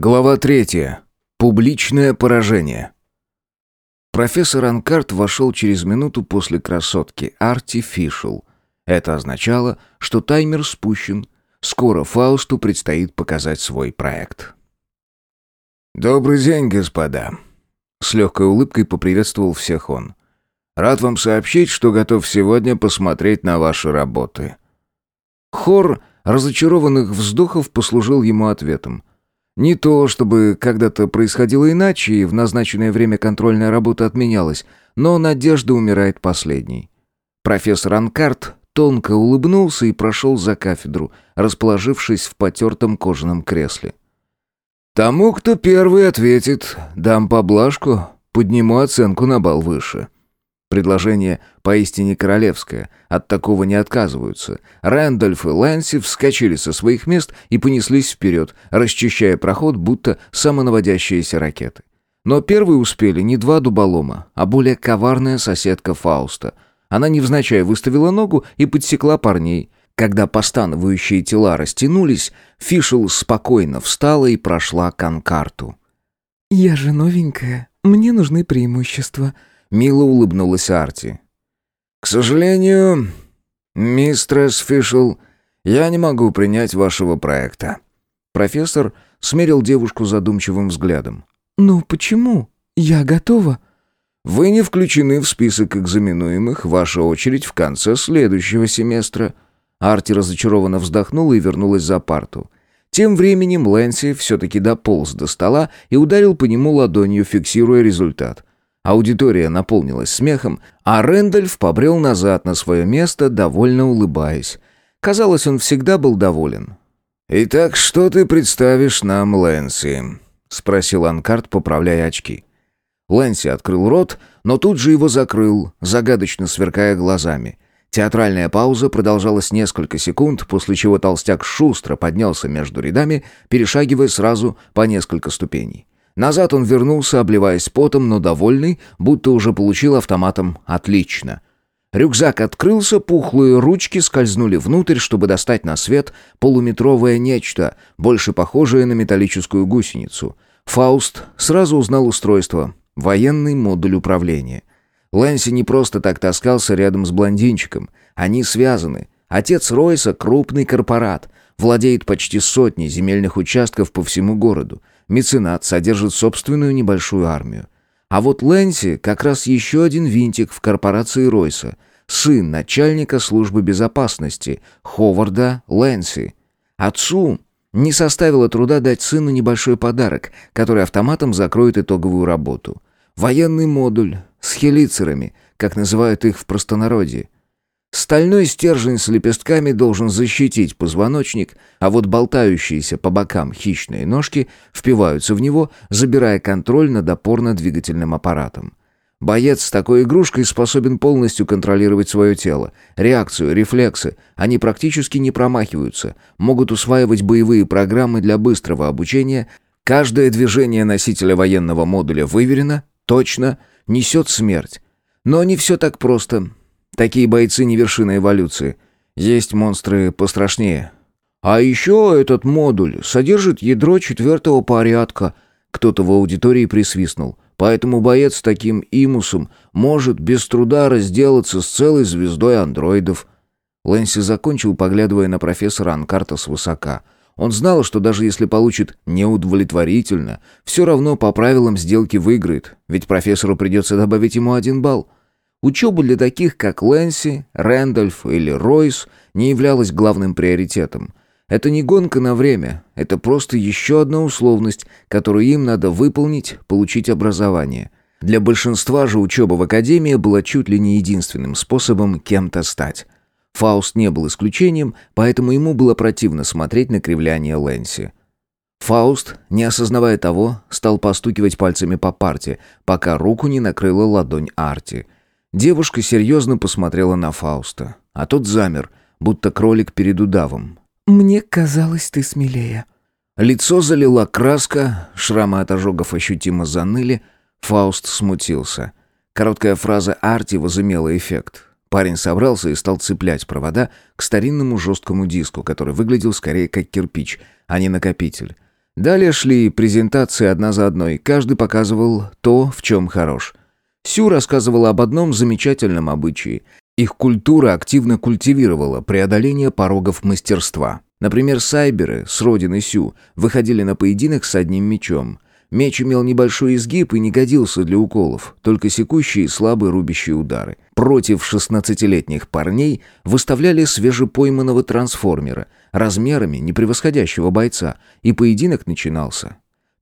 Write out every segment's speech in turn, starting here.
Глава третья. Публичное поражение. Профессор Анкарт вошел через минуту после красотки Artificial. Это означало, что таймер спущен. Скоро Фаусту предстоит показать свой проект. «Добрый день, господа!» С легкой улыбкой поприветствовал всех он. «Рад вам сообщить, что готов сегодня посмотреть на ваши работы». Хор разочарованных вздохов послужил ему ответом – не то, чтобы когда-то происходило иначе, и в назначенное время контрольная работа отменялась, но надежда умирает последней. Профессор Анкарт тонко улыбнулся и прошел за кафедру, расположившись в потертом кожаном кресле. «Тому, кто первый ответит, дам поблажку, подниму оценку на бал выше». Предложение поистине королевское, от такого не отказываются. Рэндольф и Лэнси вскочили со своих мест и понеслись вперед, расчищая проход, будто самонаводящиеся ракеты. Но первые успели не два дуболома, а более коварная соседка Фауста. Она невзначай выставила ногу и подсекла парней. Когда постановающие тела растянулись, Фишел спокойно встала и прошла к анкарту. «Я же новенькая, мне нужны преимущества», Мило улыбнулась Арти. «К сожалению, мистерс Фишел, я не могу принять вашего проекта». Профессор смерил девушку задумчивым взглядом. «Ну почему? Я готова». «Вы не включены в список экзаменуемых, ваша очередь в конце следующего семестра». Арти разочарованно вздохнула и вернулась за парту. Тем временем Лэнси все-таки дополз до стола и ударил по нему ладонью, фиксируя результат. Аудитория наполнилась смехом, а Рэндольф побрел назад на свое место, довольно улыбаясь. Казалось, он всегда был доволен. «Итак, что ты представишь нам, Лэнси?» — спросил Анкарт, поправляя очки. Лэнси открыл рот, но тут же его закрыл, загадочно сверкая глазами. Театральная пауза продолжалась несколько секунд, после чего толстяк шустро поднялся между рядами, перешагивая сразу по несколько ступеней. Назад он вернулся, обливаясь потом, но довольный, будто уже получил автоматом «отлично». Рюкзак открылся, пухлые ручки скользнули внутрь, чтобы достать на свет полуметровое нечто, больше похожее на металлическую гусеницу. Фауст сразу узнал устройство — военный модуль управления. Лэнси не просто так таскался рядом с блондинчиком. Они связаны. Отец Ройса — крупный корпорат, владеет почти сотней земельных участков по всему городу. Меценат содержит собственную небольшую армию. А вот Лэнси как раз еще один винтик в корпорации Ройса, сын начальника службы безопасности Ховарда Лэнси. Отцу не составило труда дать сыну небольшой подарок, который автоматом закроет итоговую работу. Военный модуль с хелицерами, как называют их в простонародье. Стальной стержень с лепестками должен защитить позвоночник, а вот болтающиеся по бокам хищные ножки впиваются в него, забирая контроль над опорно-двигательным аппаратом. Боец с такой игрушкой способен полностью контролировать свое тело, реакцию, рефлексы. Они практически не промахиваются, могут усваивать боевые программы для быстрого обучения. Каждое движение носителя военного модуля выверено, точно, несет смерть. Но не все так просто. Такие бойцы не вершина эволюции. Есть монстры пострашнее. А еще этот модуль содержит ядро четвертого порядка. Кто-то в аудитории присвистнул. Поэтому боец с таким имусом может без труда разделаться с целой звездой андроидов. Лэнси закончил, поглядывая на профессора Анкарта свысока. Он знал, что даже если получит неудовлетворительно, все равно по правилам сделки выиграет, ведь профессору придется добавить ему один балл. Учеба для таких, как Лэнси, Рэндольф или Ройс, не являлась главным приоритетом. Это не гонка на время, это просто еще одна условность, которую им надо выполнить, получить образование. Для большинства же учеба в академии была чуть ли не единственным способом кем-то стать. Фауст не был исключением, поэтому ему было противно смотреть на кривляние Лэнси. Фауст, не осознавая того, стал постукивать пальцами по парте, пока руку не накрыла ладонь Арти – Девушка серьезно посмотрела на Фауста, а тот замер, будто кролик перед удавом. «Мне казалось, ты смелее». Лицо залила краска, шрамы от ожогов ощутимо заныли, Фауст смутился. Короткая фраза Арти возымела эффект. Парень собрался и стал цеплять провода к старинному жесткому диску, который выглядел скорее как кирпич, а не накопитель. Далее шли презентации одна за одной, каждый показывал то, в чем хорош. Сю рассказывала об одном замечательном обычае. Их культура активно культивировала преодоление порогов мастерства. Например, сайберы с родины Сю выходили на поединок с одним мечом. Меч имел небольшой изгиб и не годился для уколов, только секущие и слабые рубящие удары. Против 16-летних парней выставляли свежепойманного трансформера, размерами не превосходящего бойца, и поединок начинался.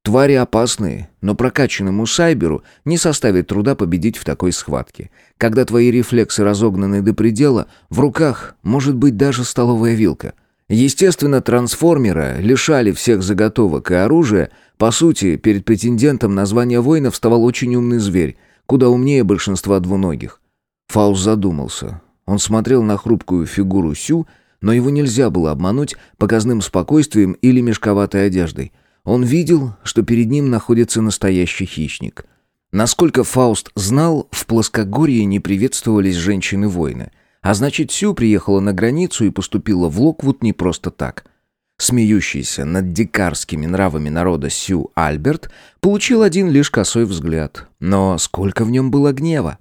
Твари опасные, но прокачанному сайберу не составит труда победить в такой схватке. Когда твои рефлексы разогнаны до предела, в руках может быть даже столовая вилка – Естественно, трансформера лишали всех заготовок и оружия. По сути, перед претендентом на звание воина вставал очень умный зверь, куда умнее большинства двуногих. Фаус задумался. Он смотрел на хрупкую фигуру Сю, но его нельзя было обмануть показным спокойствием или мешковатой одеждой. Он видел, что перед ним находится настоящий хищник. Насколько Фауст знал, в плоскогорье не приветствовались женщины-воины – а значит, Сю приехала на границу и поступила в Локвуд не просто так. Смеющийся над дикарскими нравами народа Сю Альберт получил один лишь косой взгляд. Но сколько в нем было гнева!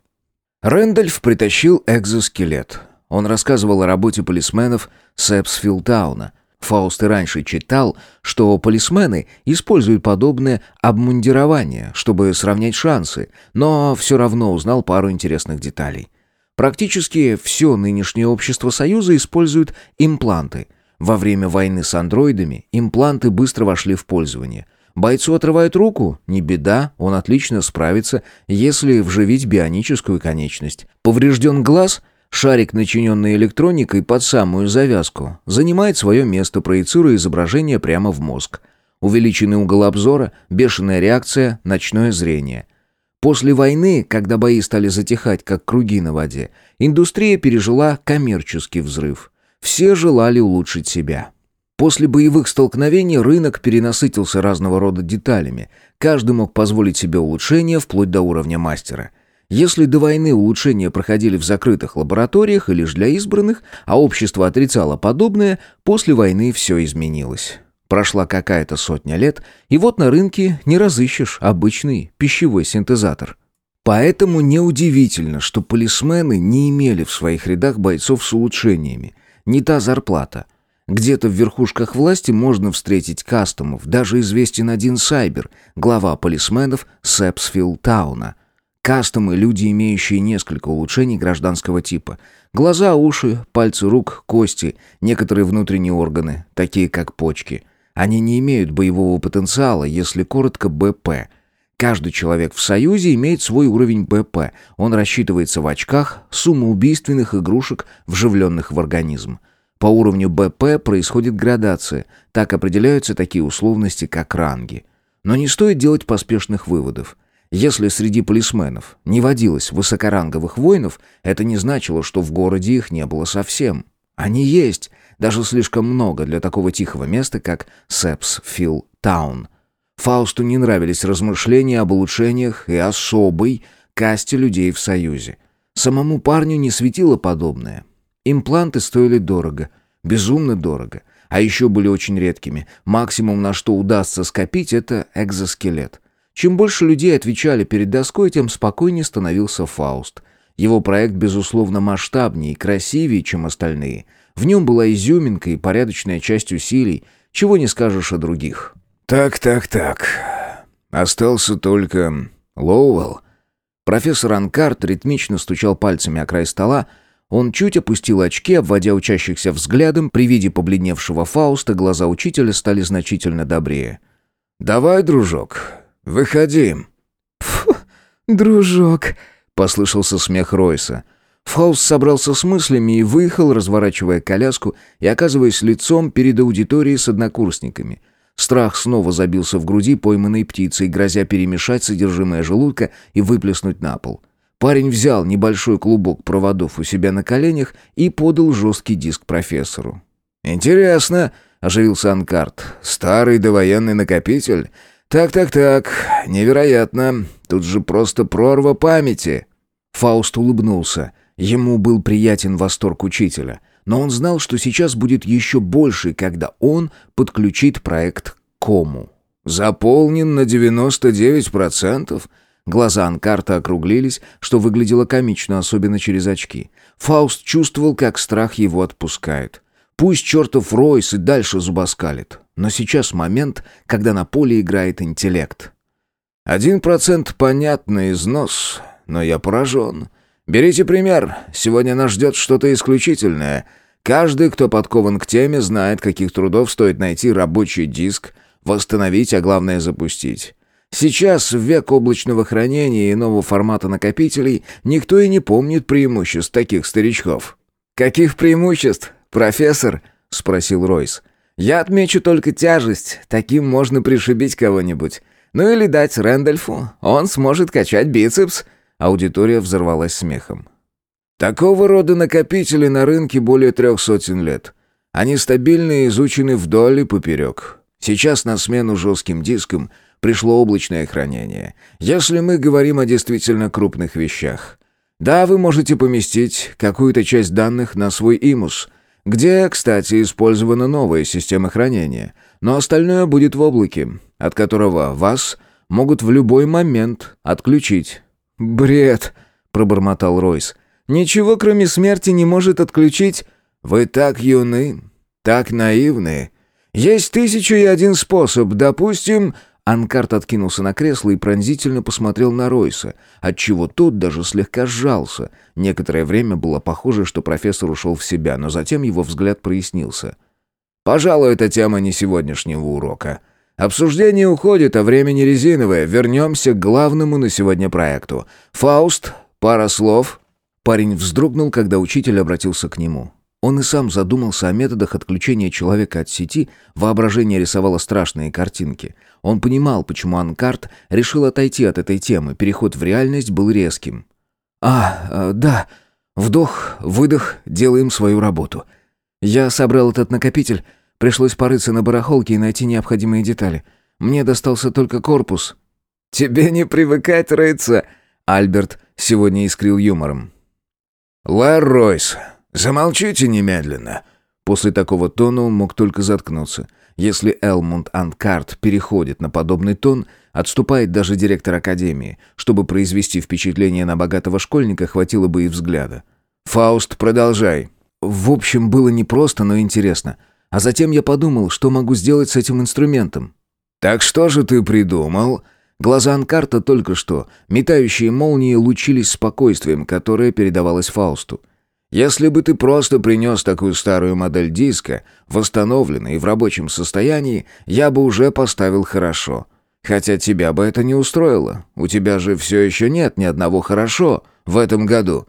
Рэндальф притащил экзоскелет. Он рассказывал о работе полисменов Сэпсфилтауна. Фауст и раньше читал, что полисмены используют подобное обмундирование, чтобы сравнять шансы, но все равно узнал пару интересных деталей. Практически все нынешнее общество Союза использует импланты. Во время войны с андроидами импланты быстро вошли в пользование. Бойцу отрывают руку? Не беда, он отлично справится, если вживить бионическую конечность. Поврежден глаз? Шарик, начиненный электроникой под самую завязку, занимает свое место, проецируя изображение прямо в мозг. Увеличенный угол обзора, бешеная реакция, ночное зрение – После войны, когда бои стали затихать, как круги на воде, индустрия пережила коммерческий взрыв. Все желали улучшить себя. После боевых столкновений рынок перенасытился разного рода деталями. Каждый мог позволить себе улучшения вплоть до уровня мастера. Если до войны улучшения проходили в закрытых лабораториях и лишь для избранных, а общество отрицало подобное, после войны все изменилось. Прошла какая-то сотня лет, и вот на рынке не разыщешь обычный пищевой синтезатор. Поэтому неудивительно, что полисмены не имели в своих рядах бойцов с улучшениями. Не та зарплата. Где-то в верхушках власти можно встретить кастомов, даже известен один Сайбер, глава полисменов Сэпсфилл Тауна. Кастомы – люди, имеющие несколько улучшений гражданского типа. Глаза, уши, пальцы рук, кости, некоторые внутренние органы, такие как почки – они не имеют боевого потенциала, если коротко БП. Каждый человек в Союзе имеет свой уровень БП. Он рассчитывается в очках сумма убийственных игрушек, вживленных в организм. По уровню БП происходит градация. Так определяются такие условности, как ранги. Но не стоит делать поспешных выводов. Если среди полисменов не водилось высокоранговых воинов, это не значило, что в городе их не было совсем. Они есть, даже слишком много для такого тихого места, как Сепсфилл Таун. Фаусту не нравились размышления об улучшениях и особой касте людей в Союзе. Самому парню не светило подобное. Импланты стоили дорого, безумно дорого, а еще были очень редкими. Максимум, на что удастся скопить, это экзоскелет. Чем больше людей отвечали перед доской, тем спокойнее становился Фауст. Его проект, безусловно, масштабнее и красивее, чем остальные – в нем была изюминка и порядочная часть усилий, чего не скажешь о других. «Так, так, так. Остался только Лоуэлл». Профессор Анкарт ритмично стучал пальцами о край стола. Он чуть опустил очки, обводя учащихся взглядом. При виде побледневшего Фауста глаза учителя стали значительно добрее. «Давай, дружок, выходи». «Фу, дружок», — послышался смех Ройса. Фауст собрался с мыслями и выехал, разворачивая коляску и оказываясь лицом перед аудиторией с однокурсниками. Страх снова забился в груди пойманной птицей, грозя перемешать содержимое желудка и выплеснуть на пол. Парень взял небольшой клубок проводов у себя на коленях и подал жесткий диск профессору. «Интересно», — оживился Анкарт. «Старый довоенный накопитель? Так-так-так, невероятно. Тут же просто прорва памяти». Фауст улыбнулся. Ему был приятен восторг учителя, но он знал, что сейчас будет еще больше, когда он подключит проект Кому. Заполнен на 99%. Глаза Анкарта округлились, что выглядело комично, особенно через очки. Фауст чувствовал, как страх его отпускает. Пусть чертов Ройс и дальше зубоскалит. Но сейчас момент, когда на поле играет интеллект. «Один процент понятный износ, но я поражен. Берите пример. Сегодня нас ждет что-то исключительное. Каждый, кто подкован к теме, знает, каких трудов стоит найти рабочий диск, восстановить, а главное запустить. Сейчас, в век облачного хранения и нового формата накопителей, никто и не помнит преимуществ таких старичков. «Каких преимуществ, профессор?» — спросил Ройс. «Я отмечу только тяжесть. Таким можно пришибить кого-нибудь. Ну или дать Рэндольфу. Он сможет качать бицепс». Аудитория взорвалась смехом. Такого рода накопители на рынке более трех сотен лет. Они стабильны и изучены вдоль и поперек. Сейчас на смену жестким дискам пришло облачное хранение. Если мы говорим о действительно крупных вещах. Да, вы можете поместить какую-то часть данных на свой имус, где, кстати, использована новая система хранения, но остальное будет в облаке, от которого вас могут в любой момент отключить. «Бред!» — пробормотал Ройс. «Ничего, кроме смерти, не может отключить...» «Вы так юны, так наивны. Есть тысячу и один способ, допустим...» Анкарт откинулся на кресло и пронзительно посмотрел на Ройса, отчего тот даже слегка сжался. Некоторое время было похоже, что профессор ушел в себя, но затем его взгляд прояснился. «Пожалуй, эта тема не сегодняшнего урока. Обсуждение уходит, а время не резиновое. Вернемся к главному на сегодня проекту. Фауст, пара слов». Парень вздрогнул, когда учитель обратился к нему. Он и сам задумался о методах отключения человека от сети, воображение рисовало страшные картинки. Он понимал, почему Анкарт решил отойти от этой темы, переход в реальность был резким. «А, э, да, вдох, выдох, делаем свою работу. Я собрал этот накопитель, пришлось порыться на барахолке и найти необходимые детали. Мне достался только корпус». «Тебе не привыкать рыться!» Альберт сегодня искрил юмором. «Лэр Ройс, «Замолчите немедленно!» После такого тона он мог только заткнуться. Если Элмунд Анкарт переходит на подобный тон, отступает даже директор академии. Чтобы произвести впечатление на богатого школьника, хватило бы и взгляда. «Фауст, продолжай!» В общем, было непросто, но интересно. А затем я подумал, что могу сделать с этим инструментом. «Так что же ты придумал?» Глаза Анкарта только что, метающие молнии, лучились спокойствием, которое передавалось Фаусту. Если бы ты просто принес такую старую модель диска, восстановленную и в рабочем состоянии, я бы уже поставил хорошо. Хотя тебя бы это не устроило. У тебя же все еще нет ни одного хорошо в этом году.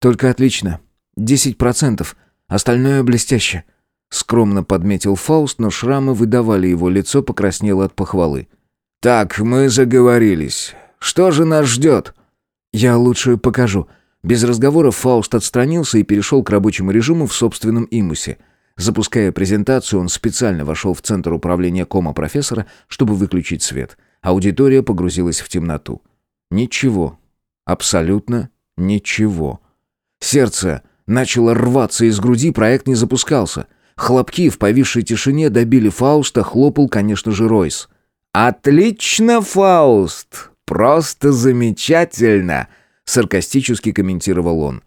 Только отлично. Десять процентов. Остальное блестяще. Скромно подметил Фауст, но шрамы выдавали его лицо, покраснело от похвалы. «Так, мы заговорились. Что же нас ждет?» «Я лучше покажу». Без разговоров Фауст отстранился и перешел к рабочему режиму в собственном имусе. Запуская презентацию, он специально вошел в центр управления кома профессора, чтобы выключить свет. Аудитория погрузилась в темноту. Ничего. Абсолютно ничего. Сердце начало рваться из груди, проект не запускался. Хлопки в повисшей тишине добили Фауста, хлопал, конечно же, Ройс. «Отлично, Фауст! Просто замечательно!» Саркастически комментировал он.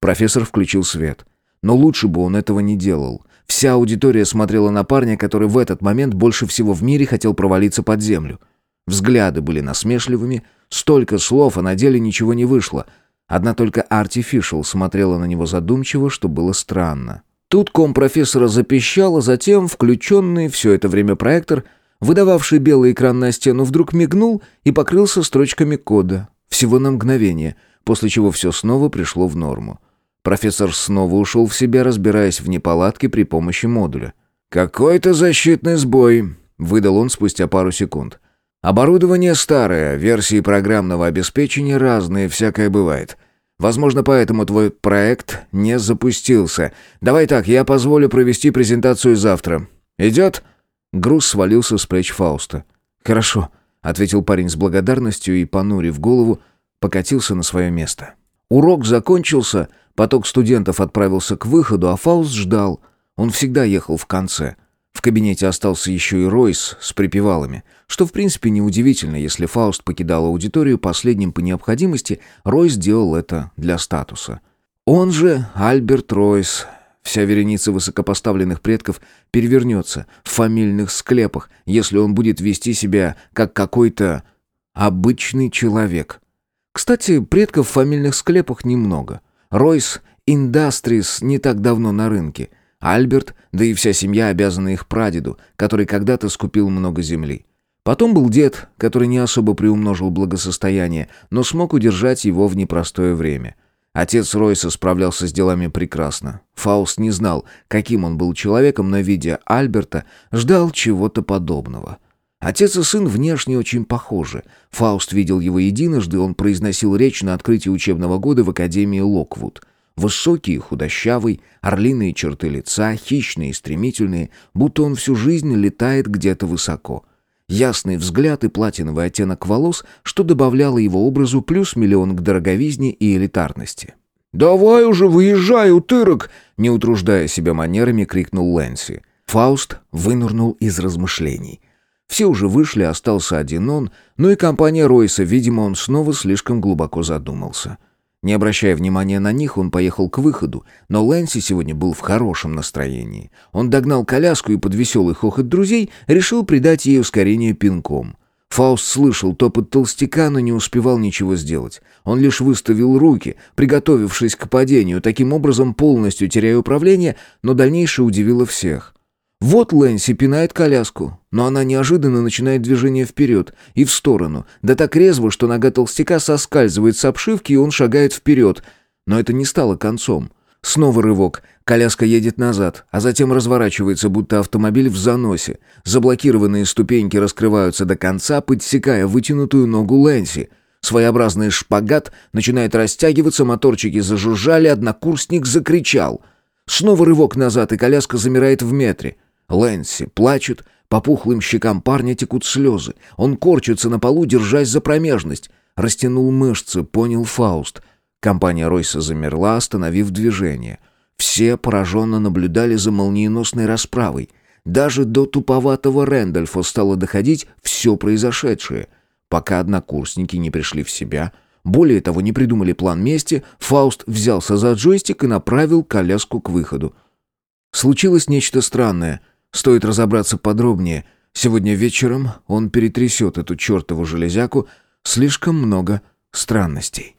Профессор включил свет. Но лучше бы он этого не делал. Вся аудитория смотрела на парня, который в этот момент больше всего в мире хотел провалиться под землю. Взгляды были насмешливыми, столько слов, а на деле ничего не вышло. Одна только Артифишл смотрела на него задумчиво, что было странно. Тут ком профессора запищал, а затем включенный все это время проектор, выдававший белый экран на стену, вдруг мигнул и покрылся строчками кода. Всего на мгновение, после чего все снова пришло в норму. Профессор снова ушел в себя, разбираясь в неполадке при помощи модуля. «Какой-то защитный сбой», — выдал он спустя пару секунд. «Оборудование старое, версии программного обеспечения разные, всякое бывает. Возможно, поэтому твой проект не запустился. Давай так, я позволю провести презентацию завтра. Идет?» Груз свалился с плеч Фауста. «Хорошо», — ответил парень с благодарностью и, понурив голову, покатился на свое место. Урок закончился, поток студентов отправился к выходу, а Фауст ждал. Он всегда ехал в конце. В кабинете остался еще и Ройс с припевалами, что в принципе неудивительно, если Фауст покидал аудиторию последним по необходимости, Ройс делал это для статуса. Он же Альберт Ройс. Вся вереница высокопоставленных предков перевернется в фамильных склепах, если он будет вести себя как какой-то обычный человек. Кстати, предков в фамильных склепах немного. Ройс Industries не так давно на рынке – Альберт, да и вся семья обязана их прадеду, который когда-то скупил много земли. Потом был дед, который не особо приумножил благосостояние, но смог удержать его в непростое время. Отец Ройса справлялся с делами прекрасно. Фауст не знал, каким он был человеком, но, видя Альберта, ждал чего-то подобного. Отец и сын внешне очень похожи. Фауст видел его единожды, он произносил речь на открытии учебного года в Академии Локвуд. Высокий и худощавый, орлиные черты лица, хищные и стремительные, будто он всю жизнь летает где-то высоко. Ясный взгляд и платиновый оттенок волос, что добавляло его образу плюс миллион к дороговизне и элитарности. «Давай уже выезжай, утырок!» Не утруждая себя манерами, крикнул Лэнси. Фауст вынырнул из размышлений. Все уже вышли, остался один он, но и компания Ройса, видимо, он снова слишком глубоко задумался. — не обращая внимания на них, он поехал к выходу, но Лэнси сегодня был в хорошем настроении. Он догнал коляску и под веселый хохот друзей решил придать ей ускорение пинком. Фауст слышал топот толстяка, но не успевал ничего сделать. Он лишь выставил руки, приготовившись к падению, таким образом полностью теряя управление, но дальнейшее удивило всех. Вот Лэнси пинает коляску, но она неожиданно начинает движение вперед и в сторону, да так резво, что нога толстяка соскальзывает с обшивки, и он шагает вперед. Но это не стало концом. Снова рывок. Коляска едет назад, а затем разворачивается, будто автомобиль в заносе. Заблокированные ступеньки раскрываются до конца, подсекая вытянутую ногу Лэнси. Своеобразный шпагат начинает растягиваться, моторчики зажужжали, однокурсник закричал. Снова рывок назад, и коляска замирает в метре. Лэнси плачет, по пухлым щекам парня текут слезы. Он корчится на полу, держась за промежность. Растянул мышцы, понял Фауст. Компания Ройса замерла, остановив движение. Все пораженно наблюдали за молниеносной расправой. Даже до туповатого Рэндольфа стало доходить все произошедшее. Пока однокурсники не пришли в себя, более того, не придумали план мести, Фауст взялся за джойстик и направил коляску к выходу. Случилось нечто странное — Стоит разобраться подробнее. Сегодня вечером он перетрясет эту чертову железяку. Слишком много странностей.